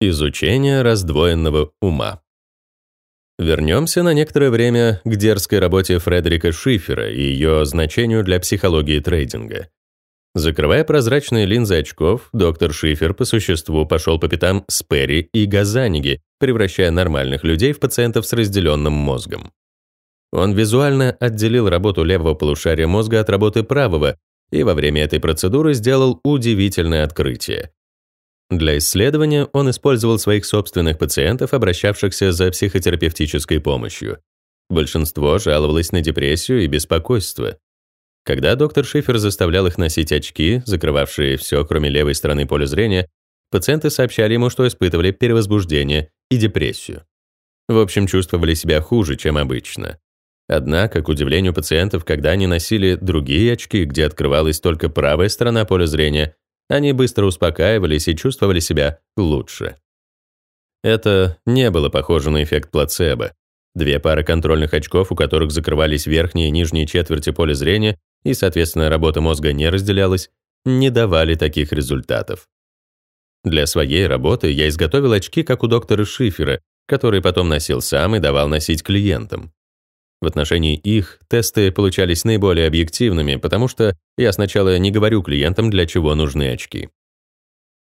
Изучение раздвоенного ума. Вернемся на некоторое время к дерзкой работе Фредерика Шифера и ее значению для психологии трейдинга. Закрывая прозрачные линзы очков, доктор Шифер по существу пошел по пятам Сперри и Газаниги, превращая нормальных людей в пациентов с разделенным мозгом. Он визуально отделил работу левого полушария мозга от работы правого и во время этой процедуры сделал удивительное открытие. Для исследования он использовал своих собственных пациентов, обращавшихся за психотерапевтической помощью. Большинство жаловалось на депрессию и беспокойство. Когда доктор Шифер заставлял их носить очки, закрывавшие все, кроме левой стороны поля зрения, пациенты сообщали ему, что испытывали перевозбуждение и депрессию. В общем, чувствовали себя хуже, чем обычно. Однако, к удивлению пациентов, когда они носили другие очки, где открывалась только правая сторона поля зрения, они быстро успокаивались и чувствовали себя лучше. Это не было похоже на эффект плацебо. Две пары контрольных очков, у которых закрывались верхние и нижние четверти поля зрения, и, соответственно, работа мозга не разделялась, не давали таких результатов. Для своей работы я изготовил очки, как у доктора Шифера, которые потом носил сам и давал носить клиентам. В отношении их тесты получались наиболее объективными, потому что я сначала не говорю клиентам, для чего нужны очки.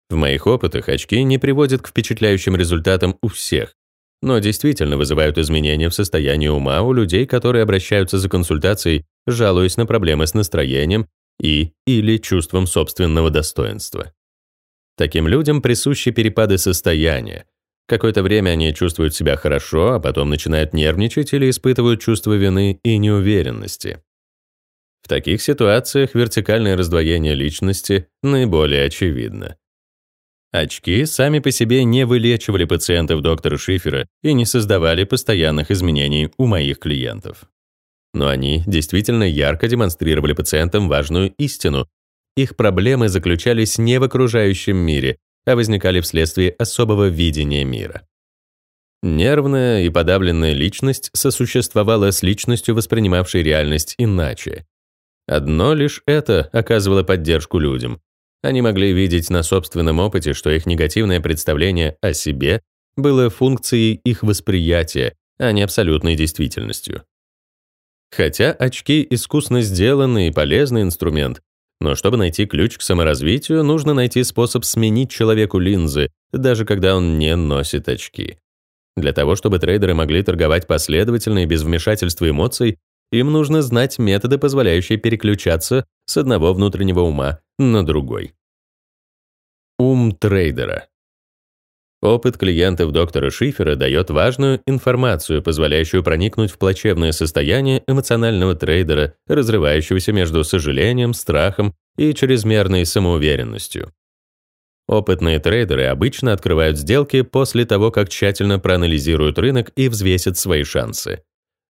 В моих опытах очки не приводят к впечатляющим результатам у всех, но действительно вызывают изменения в состоянии ума у людей, которые обращаются за консультацией, жалуясь на проблемы с настроением и или чувством собственного достоинства. Таким людям присущи перепады состояния, Какое-то время они чувствуют себя хорошо, а потом начинают нервничать или испытывают чувство вины и неуверенности. В таких ситуациях вертикальное раздвоение личности наиболее очевидно. Очки сами по себе не вылечивали пациентов доктора Шифера и не создавали постоянных изменений у моих клиентов. Но они действительно ярко демонстрировали пациентам важную истину. Их проблемы заключались не в окружающем мире, а возникали вследствие особого видения мира. Нервная и подавленная личность сосуществовала с личностью, воспринимавшей реальность иначе. Одно лишь это оказывало поддержку людям. Они могли видеть на собственном опыте, что их негативное представление о себе было функцией их восприятия, а не абсолютной действительностью. Хотя очки искусно сделанный и полезный инструмент, но чтобы найти ключ к саморазвитию, нужно найти способ сменить человеку линзы, даже когда он не носит очки. Для того, чтобы трейдеры могли торговать последовательно и без вмешательства эмоций, им нужно знать методы, позволяющие переключаться с одного внутреннего ума на другой. Ум трейдера. Опыт клиентов доктора Шифера дает важную информацию, позволяющую проникнуть в плачевное состояние эмоционального трейдера, разрывающегося между сожалением, страхом и чрезмерной самоуверенностью. Опытные трейдеры обычно открывают сделки после того, как тщательно проанализируют рынок и взвесят свои шансы.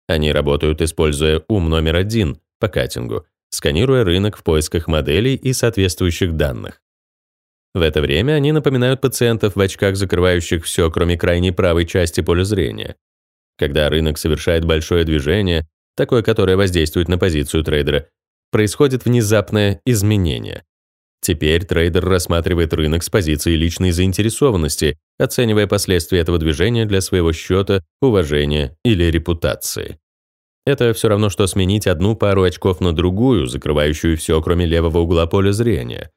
Они работают, используя ум номер один по катингу, сканируя рынок в поисках моделей и соответствующих данных. В это время они напоминают пациентов в очках, закрывающих все, кроме крайней правой части поля зрения. Когда рынок совершает большое движение, такое, которое воздействует на позицию трейдера, происходит внезапное изменение. Теперь трейдер рассматривает рынок с позиции личной заинтересованности, оценивая последствия этого движения для своего счета, уважения или репутации. Это все равно, что сменить одну пару очков на другую, закрывающую все, кроме левого угла поля зрения.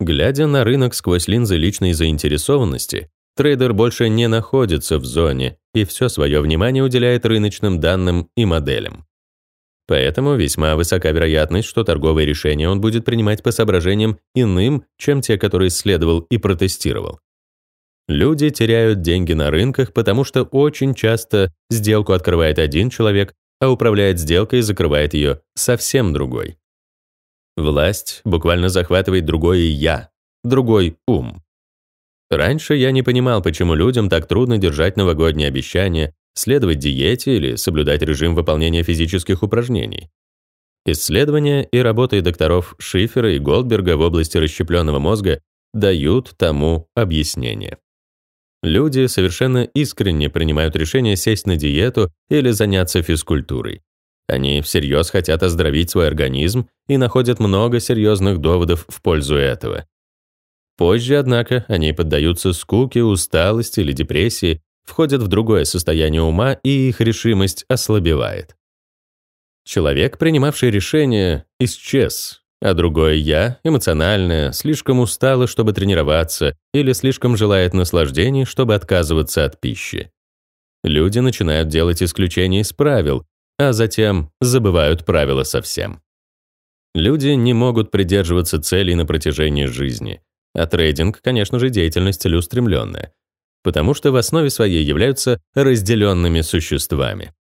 Глядя на рынок сквозь линзы личной заинтересованности, трейдер больше не находится в зоне и все свое внимание уделяет рыночным данным и моделям. Поэтому весьма высока вероятность, что торговые решения он будет принимать по соображениям иным, чем те, которые исследовал и протестировал. Люди теряют деньги на рынках, потому что очень часто сделку открывает один человек, а управляет сделкой и закрывает ее совсем другой. Власть буквально захватывает другое «я», другой ум. Раньше я не понимал, почему людям так трудно держать новогодние обещания, следовать диете или соблюдать режим выполнения физических упражнений. Исследования и работы докторов Шифера и Голдберга в области расщепленного мозга дают тому объяснение. Люди совершенно искренне принимают решение сесть на диету или заняться физкультурой. Они всерьез хотят оздоровить свой организм и находят много серьезных доводов в пользу этого. Позже, однако, они поддаются скуке, усталости или депрессии, входят в другое состояние ума, и их решимость ослабевает. Человек, принимавший решение, исчез, а другое «я», эмоциональное, слишком устало, чтобы тренироваться, или слишком желает наслаждений, чтобы отказываться от пищи. Люди начинают делать исключения из правил, а затем забывают правила совсем. Люди не могут придерживаться целей на протяжении жизни, а трейдинг, конечно же, деятельность целеустремленная, потому что в основе своей являются разделенными существами.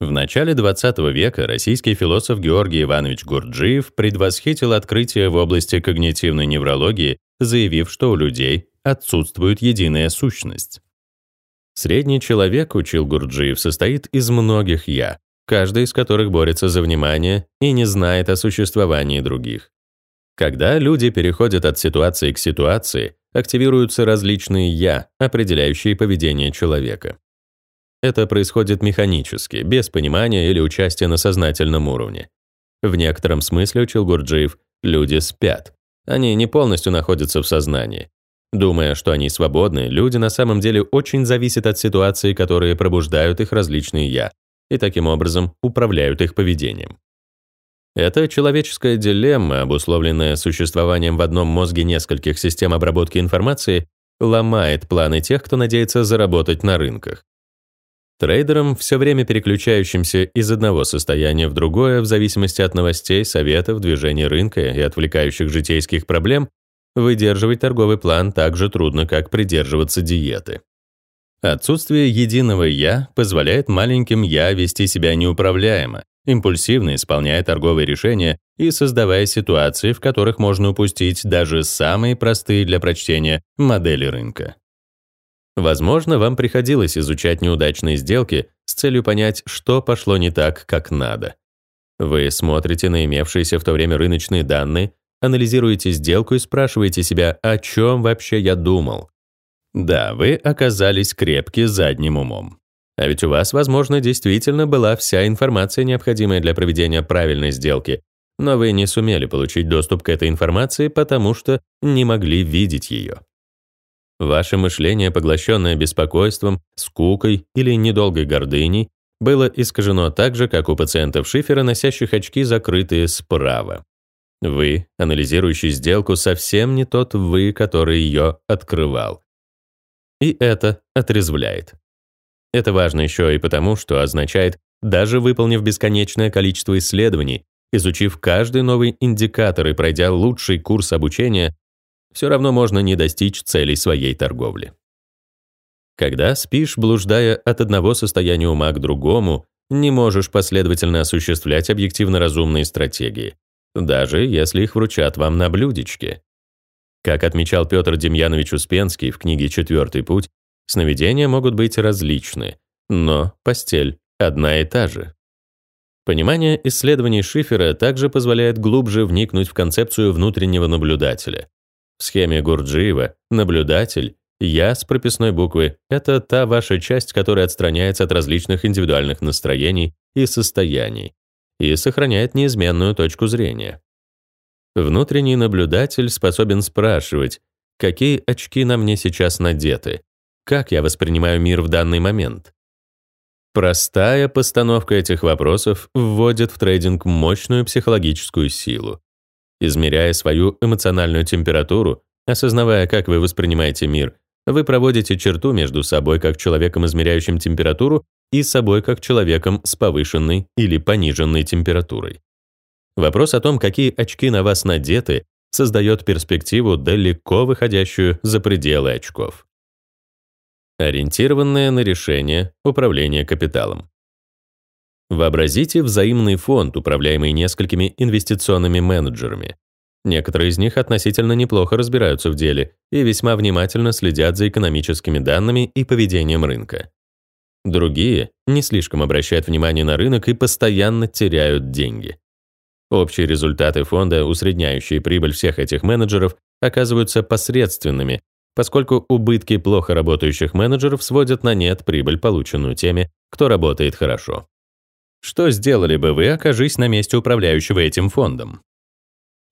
В начале XX века российский философ Георгий Иванович Гурджиев предвосхитил открытие в области когнитивной неврологии, заявив, что у людей отсутствует единая сущность. Средний человек, учил Гурджиев, состоит из многих «я», каждый из которых борется за внимание и не знает о существовании других. Когда люди переходят от ситуации к ситуации, активируются различные «я», определяющие поведение человека. Это происходит механически, без понимания или участия на сознательном уровне. В некотором смысле, учил Гурджиев, люди спят. Они не полностью находятся в сознании. Думая, что они свободны, люди на самом деле очень зависят от ситуации, которые пробуждают их различные «я», и таким образом управляют их поведением. Это человеческая дилемма, обусловленная существованием в одном мозге нескольких систем обработки информации, ломает планы тех, кто надеется заработать на рынках. Трейдерам, все время переключающимся из одного состояния в другое в зависимости от новостей, советов, движения рынка и отвлекающих житейских проблем, выдерживать торговый план так же трудно, как придерживаться диеты. Отсутствие единого «я» позволяет маленьким «я» вести себя неуправляемо, импульсивно исполняя торговые решения и создавая ситуации, в которых можно упустить даже самые простые для прочтения модели рынка. Возможно, вам приходилось изучать неудачные сделки с целью понять, что пошло не так, как надо. Вы смотрите на имевшиеся в то время рыночные данные, анализируете сделку и спрашиваете себя, о чем вообще я думал. Да, вы оказались крепки задним умом. А ведь у вас, возможно, действительно была вся информация, необходимая для проведения правильной сделки, но вы не сумели получить доступ к этой информации, потому что не могли видеть ее. Ваше мышление, поглощенное беспокойством, скукой или недолгой гордыней, было искажено так же, как у пациентов Шифера, носящих очки, закрытые справа. Вы, анализирующий сделку, совсем не тот вы, который ее открывал. И это отрезвляет. Это важно еще и потому, что означает, даже выполнив бесконечное количество исследований, изучив каждый новый индикатор и пройдя лучший курс обучения, все равно можно не достичь целей своей торговли. Когда спишь, блуждая от одного состояния ума к другому, не можешь последовательно осуществлять объективно разумные стратегии, даже если их вручат вам на блюдечке. Как отмечал Петр Демьянович Успенский в книге «Четвертый путь», сновидения могут быть различны, но постель одна и та же. Понимание исследований Шифера также позволяет глубже вникнуть в концепцию внутреннего наблюдателя, в схеме Гурджиева наблюдатель, я с прописной буквы — это та ваша часть, которая отстраняется от различных индивидуальных настроений и состояний и сохраняет неизменную точку зрения. Внутренний наблюдатель способен спрашивать, какие очки на мне сейчас надеты, как я воспринимаю мир в данный момент. Простая постановка этих вопросов вводит в трейдинг мощную психологическую силу измеряя свою эмоциональную температуру, осознавая, как вы воспринимаете мир, вы проводите черту между собой как человеком, измеряющим температуру, и собой как человеком с повышенной или пониженной температурой. Вопрос о том, какие очки на вас надеты, создает перспективу, далеко выходящую за пределы очков. Ориентированное на решение управления капиталом. Вообразите взаимный фонд, управляемый несколькими инвестиционными менеджерами. Некоторые из них относительно неплохо разбираются в деле и весьма внимательно следят за экономическими данными и поведением рынка. Другие не слишком обращают внимание на рынок и постоянно теряют деньги. Общие результаты фонда, усредняющие прибыль всех этих менеджеров, оказываются посредственными, поскольку убытки плохо работающих менеджеров сводят на нет прибыль, полученную теми, кто работает хорошо. Что сделали бы вы, окажись на месте управляющего этим фондом?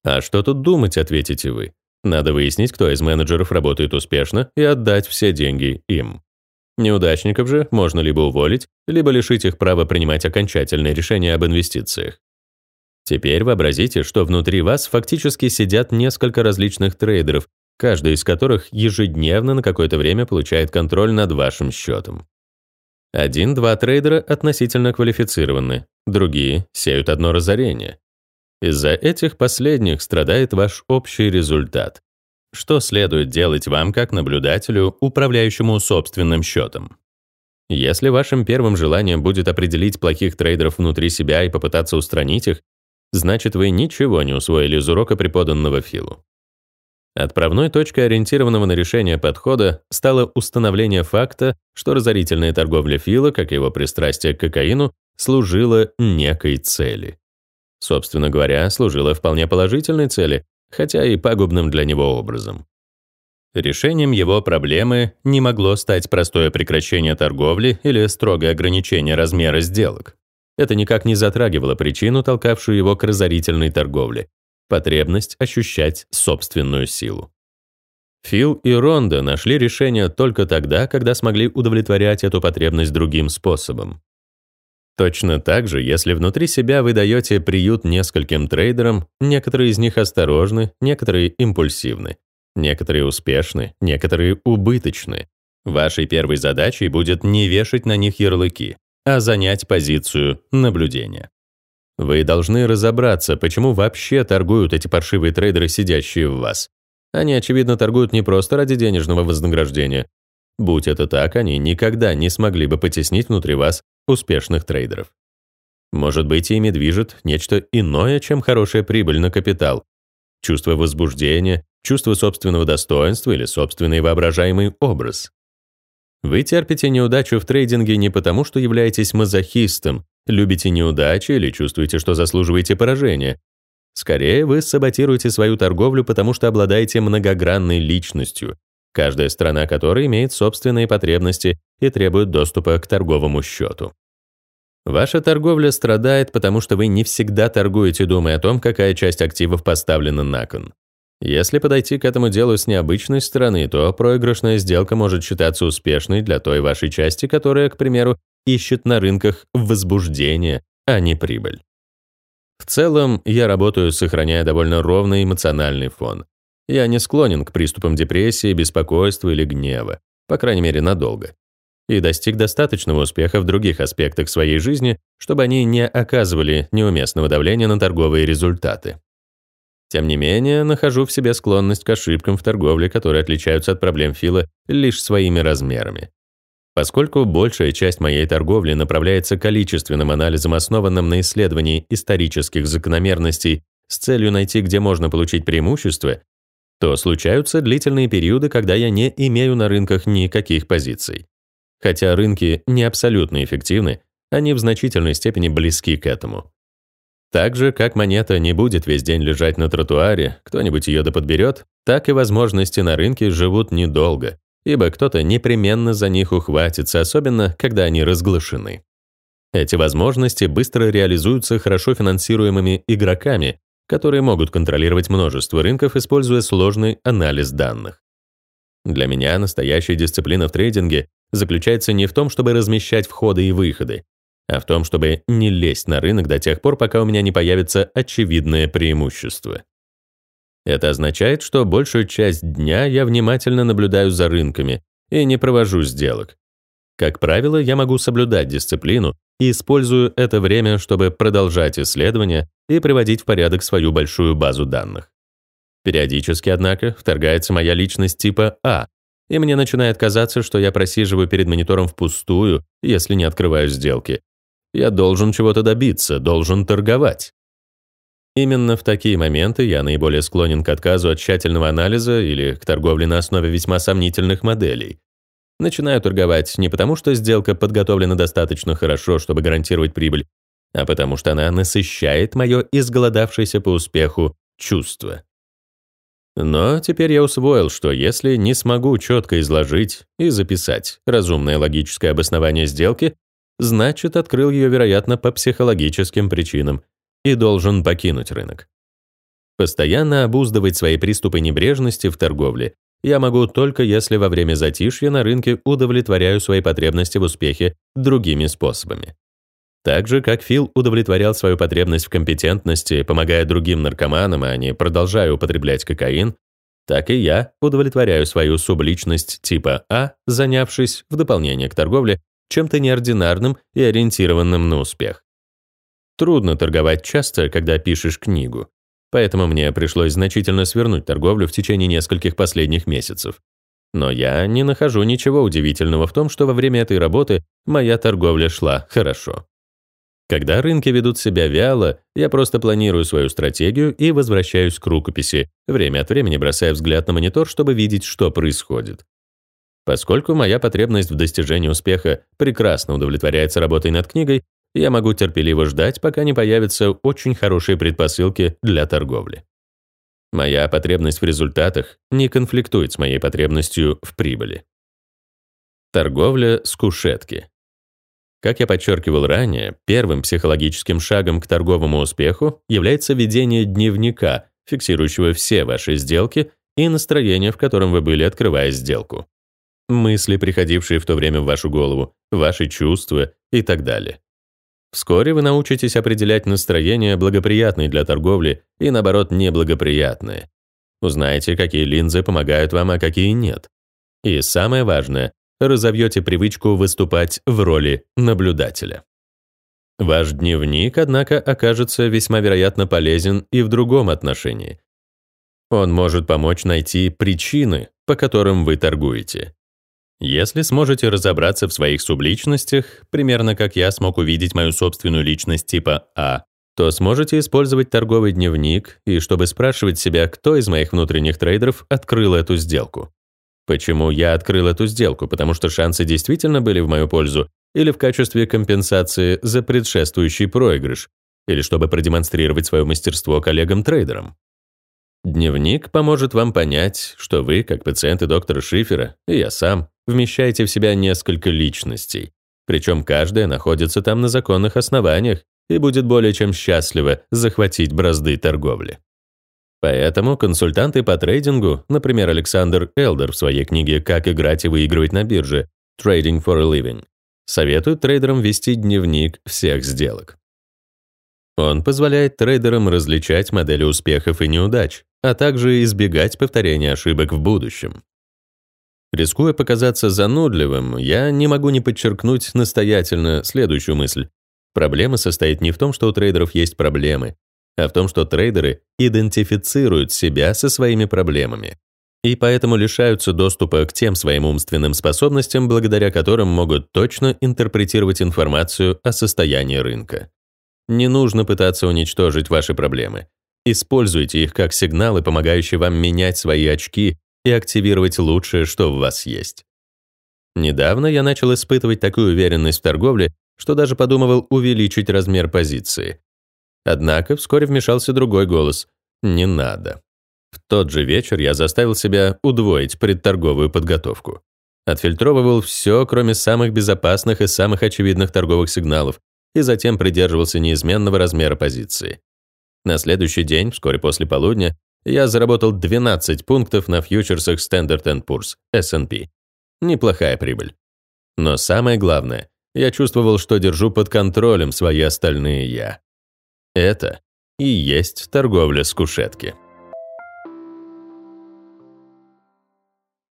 А что тут думать, ответите вы? Надо выяснить, кто из менеджеров работает успешно, и отдать все деньги им. Неудачников же можно либо уволить, либо лишить их права принимать окончательные решения об инвестициях. Теперь вообразите, что внутри вас фактически сидят несколько различных трейдеров, каждый из которых ежедневно на какое-то время получает контроль над вашим счетом. Один-два трейдера относительно квалифицированы, другие сеют одно разорение. Из-за этих последних страдает ваш общий результат. Что следует делать вам как наблюдателю, управляющему собственным счетом? Если вашим первым желанием будет определить плохих трейдеров внутри себя и попытаться устранить их, значит вы ничего не усвоили из урока, преподанного Филу. Отправной точкой ориентированного на решение подхода стало установление факта, что разорительная торговля Фила, как и его пристрастие к кокаину, служила некой цели. Собственно говоря, служила вполне положительной цели, хотя и пагубным для него образом. Решением его проблемы не могло стать простое прекращение торговли или строгое ограничение размера сделок. Это никак не затрагивало причину, толкавшую его к разорительной торговле — потребность ощущать собственную силу. Фил и Ронда нашли решение только тогда, когда смогли удовлетворять эту потребность другим способом. Точно так же, если внутри себя вы даете приют нескольким трейдерам, некоторые из них осторожны, некоторые импульсивны, некоторые успешны, некоторые убыточны. Вашей первой задачей будет не вешать на них ярлыки, а занять позицию наблюдения. Вы должны разобраться, почему вообще торгуют эти паршивые трейдеры, сидящие в вас. Они, очевидно, торгуют не просто ради денежного вознаграждения. Будь это так, они никогда не смогли бы потеснить внутри вас успешных трейдеров. Может быть, ими движет нечто иное, чем хорошая прибыль на капитал. Чувство возбуждения, чувство собственного достоинства или собственный воображаемый образ. Вы терпите неудачу в трейдинге не потому, что являетесь мазохистом, любите неудачи или чувствуете, что заслуживаете поражения. Скорее, вы саботируете свою торговлю, потому что обладаете многогранной личностью, каждая страна которой имеет собственные потребности и требует доступа к торговому счету. Ваша торговля страдает, потому что вы не всегда торгуете, думая о том, какая часть активов поставлена на кон. Если подойти к этому делу с необычной стороны, то проигрышная сделка может считаться успешной для той вашей части, которая, к примеру, ищет на рынках возбуждение, а не прибыль. В целом, я работаю, сохраняя довольно ровный эмоциональный фон. Я не склонен к приступам депрессии, беспокойства или гнева, по крайней мере, надолго и достиг достаточного успеха в других аспектах своей жизни, чтобы они не оказывали неуместного давления на торговые результаты. Тем не менее, нахожу в себе склонность к ошибкам в торговле, которые отличаются от проблем Фила лишь своими размерами. Поскольку большая часть моей торговли направляется количественным анализом, основанным на исследовании исторических закономерностей с целью найти, где можно получить преимущество, то случаются длительные периоды, когда я не имею на рынках никаких позиций. Хотя рынки не абсолютно эффективны, они в значительной степени близки к этому. Так же, как монета не будет весь день лежать на тротуаре, кто-нибудь ее доподберет, так и возможности на рынке живут недолго, ибо кто-то непременно за них ухватится, особенно когда они разглашены. Эти возможности быстро реализуются хорошо финансируемыми игроками, которые могут контролировать множество рынков, используя сложный анализ данных. Для меня настоящая дисциплина в трейдинге заключается не в том, чтобы размещать входы и выходы, а в том, чтобы не лезть на рынок до тех пор, пока у меня не появится очевидное преимущество. Это означает, что большую часть дня я внимательно наблюдаю за рынками и не провожу сделок. Как правило, я могу соблюдать дисциплину и использую это время, чтобы продолжать исследования и приводить в порядок свою большую базу данных. Периодически, однако, вторгается моя личность типа А, и мне начинает казаться, что я просиживаю перед монитором впустую, если не открываю сделки. Я должен чего-то добиться, должен торговать. Именно в такие моменты я наиболее склонен к отказу от тщательного анализа или к торговле на основе весьма сомнительных моделей. Начинаю торговать не потому, что сделка подготовлена достаточно хорошо, чтобы гарантировать прибыль, а потому что она насыщает мое изголодавшееся по успеху чувство. Но теперь я усвоил, что если не смогу четко изложить и записать разумное логическое обоснование сделки, значит, открыл ее, вероятно, по психологическим причинам и должен покинуть рынок. Постоянно обуздывать свои приступы небрежности в торговле я могу только если во время затишья на рынке удовлетворяю свои потребности в успехе другими способами. Так же, как Фил удовлетворял свою потребность в компетентности, помогая другим наркоманам, а не продолжая употреблять кокаин, так и я удовлетворяю свою субличность типа А, занявшись, в дополнение к торговле, чем-то неординарным и ориентированным на успех. Трудно торговать часто, когда пишешь книгу. Поэтому мне пришлось значительно свернуть торговлю в течение нескольких последних месяцев. Но я не нахожу ничего удивительного в том, что во время этой работы моя торговля шла хорошо. Когда рынки ведут себя вяло, я просто планирую свою стратегию и возвращаюсь к рукописи, время от времени бросая взгляд на монитор, чтобы видеть, что происходит. Поскольку моя потребность в достижении успеха прекрасно удовлетворяется работой над книгой, я могу терпеливо ждать, пока не появятся очень хорошие предпосылки для торговли. Моя потребность в результатах не конфликтует с моей потребностью в прибыли. Торговля с кушетки. Как я подчеркивал ранее, первым психологическим шагом к торговому успеху является ведение дневника, фиксирующего все ваши сделки и настроение, в котором вы были, открывая сделку. Мысли, приходившие в то время в вашу голову, ваши чувства и так далее. Вскоре вы научитесь определять настроение, благоприятное для торговли, и, наоборот, неблагоприятное. Узнаете, какие линзы помогают вам, а какие нет. И самое важное, разовьете привычку выступать в роли наблюдателя. Ваш дневник, однако, окажется весьма вероятно полезен и в другом отношении. Он может помочь найти причины, по которым вы торгуете. Если сможете разобраться в своих субличностях, примерно как я смог увидеть мою собственную личность типа А, то сможете использовать торговый дневник и чтобы спрашивать себя, кто из моих внутренних трейдеров открыл эту сделку. Почему я открыл эту сделку? Потому что шансы действительно были в мою пользу или в качестве компенсации за предшествующий проигрыш, или чтобы продемонстрировать свое мастерство коллегам-трейдерам. Дневник поможет вам понять, что вы, как пациенты доктора Шифера, и я сам, вмещаете в себя несколько личностей. Причем каждая находится там на законных основаниях и будет более чем счастлива захватить бразды торговли. Поэтому консультанты по трейдингу, например, Александр Элдер в своей книге «Как играть и выигрывать на бирже» «Trading for a Living», советуют трейдерам вести дневник всех сделок. Он позволяет трейдерам различать модели успехов и неудач, а также избегать повторения ошибок в будущем. Рискуя показаться занудливым, я не могу не подчеркнуть настоятельно следующую мысль. Проблема состоит не в том, что у трейдеров есть проблемы, а в том, что трейдеры идентифицируют себя со своими проблемами и поэтому лишаются доступа к тем своим умственным способностям, благодаря которым могут точно интерпретировать информацию о состоянии рынка. Не нужно пытаться уничтожить ваши проблемы. Используйте их как сигналы, помогающие вам менять свои очки и активировать лучшее, что в вас есть. Недавно я начал испытывать такую уверенность в торговле, что даже подумывал увеличить размер позиции. Однако вскоре вмешался другой голос «Не надо». В тот же вечер я заставил себя удвоить предторговую подготовку. Отфильтровывал все, кроме самых безопасных и самых очевидных торговых сигналов, и затем придерживался неизменного размера позиции. На следующий день, вскоре после полудня, я заработал 12 пунктов на фьючерсах Standard Poor's, S&P. Неплохая прибыль. Но самое главное, я чувствовал, что держу под контролем свои остальные «я». Это и есть торговля с кушетки.